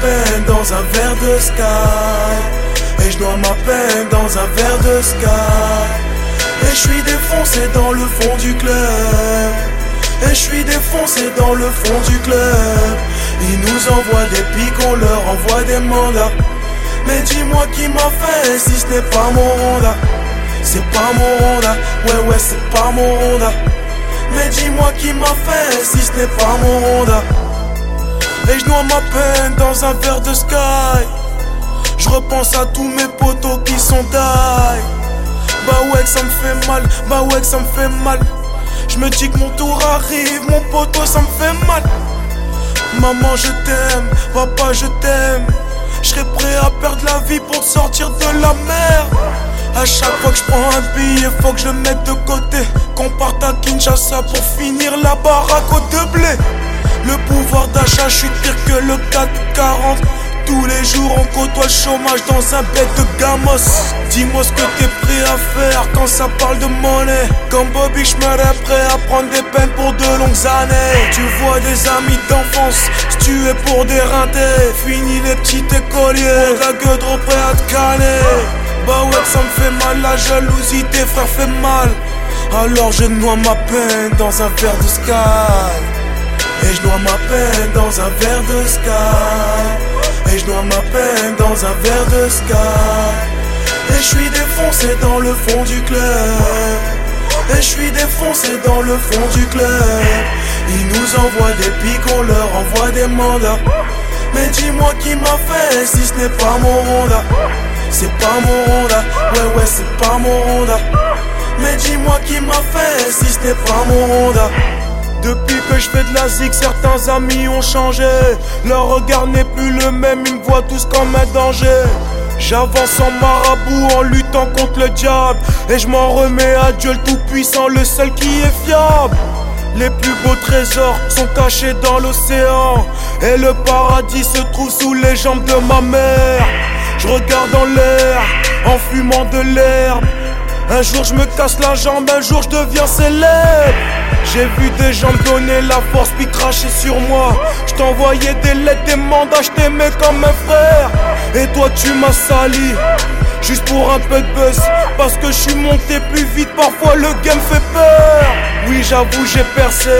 peine dans un verre de sky. Et je dois ma peine dans un verre de sky. Et je suis défoncé dans le fond du club. Et je suis défoncé dans le fond du club. Ils nous envoient des pics, on leur envoie des mandats. Mais dis-moi qui m'a fait si ce n'est pas mon Honda. C'est pas mon Honda, ouais ouais c'est pas mon Honda. Mais dis-moi qui m'a fait si ce n'est pas mon Honda. Et je noie ma peine dans un verre de sky. Je repense à tous mes potos qui sont die. Bah ouais que ça me fait mal, bah ouais que ça me fait mal. Je me dis que mon tour arrive, mon poteau ça me fait mal. Maman je t'aime, papa je t'aime. Je serais prêt à perdre la vie pour sortir de la mer. À chaque fois que je prends un billet, faut que je le mette de côté. Qu'on parte à Kinshasa pour finir la baraque au de blé. Le pouvoir d'achat, je suis le 440. Tous les jours on côtoie le chômage dans un bête de gamos. Dis-moi ce que t'es prêt à faire quand ça parle de monnaie. Comme Bobby Schmurray prêt à prendre des peines pour de longues années. Tu vois des amis d'enfance es pour des rintés. Fini les petits écoliers La gueule trop prêt à te caler Bah ouais ça me fait mal la jalousie tes frères fait mal. Alors je noie ma peine dans un verre de sky Et je noie ma peine dans un verre de sky et je dois ma peine dans un verre de sky Et je suis défoncé dans le fond du club. Et je suis défoncé dans le fond du club. Ils nous envoient des pics, on leur envoie des mandats. Mais dis-moi qui m'a fait si ce n'est pas mon Honda C'est pas mon Honda, ouais ouais c'est pas mon Honda Mais dis-moi qui m'a fait si ce n'est pas mon Honda je fais de la zig, certains amis ont changé. Leur regard n'est plus le même, ils me voient tous comme un danger. J'avance en marabout en luttant contre le diable. Et je m'en remets à Dieu le Tout-Puissant, le seul qui est fiable. Les plus beaux trésors sont cachés dans l'océan. Et le paradis se trouve sous les jambes de ma mère. Je regarde en l'air en fumant de l'herbe. Un jour je me casse la jambe, un jour je deviens célèbre. J'ai vu des gens donner la force puis cracher sur moi. Je t'envoyais des lettres, des mandats, je t'aimais comme un frère. Et toi tu m'as sali. Juste pour un peu de buzz Parce que je suis monté plus vite Parfois le game fait peur. Oui j'avoue j'ai percé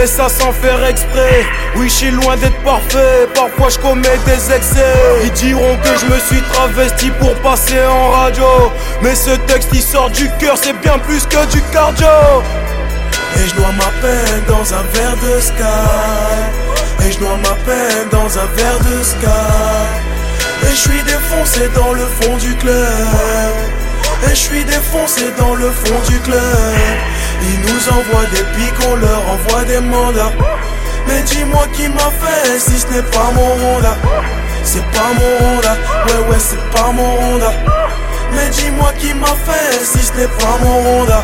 Et ça sans faire exprès. Oui je suis loin d'être parfait Parfois je commets des excès. Ils diront que je me suis travesti pour passer en radio. Mais ce texte il sort du cœur C'est bien plus que du cardio. Et je dois ma peine dans un verre de sky. Et je dois ma peine dans un verre de sky et je suis défoncé dans le fond du club. Et je suis défoncé dans le fond du club. Ils nous envoient des pics, on leur envoie des mandats. Mais dis-moi qui m'a fait si ce n'est pas mon Honda. C'est pas mon Honda, ouais ouais c'est pas mon Honda. Mais dis-moi qui m'a fait si ce n'est pas mon Honda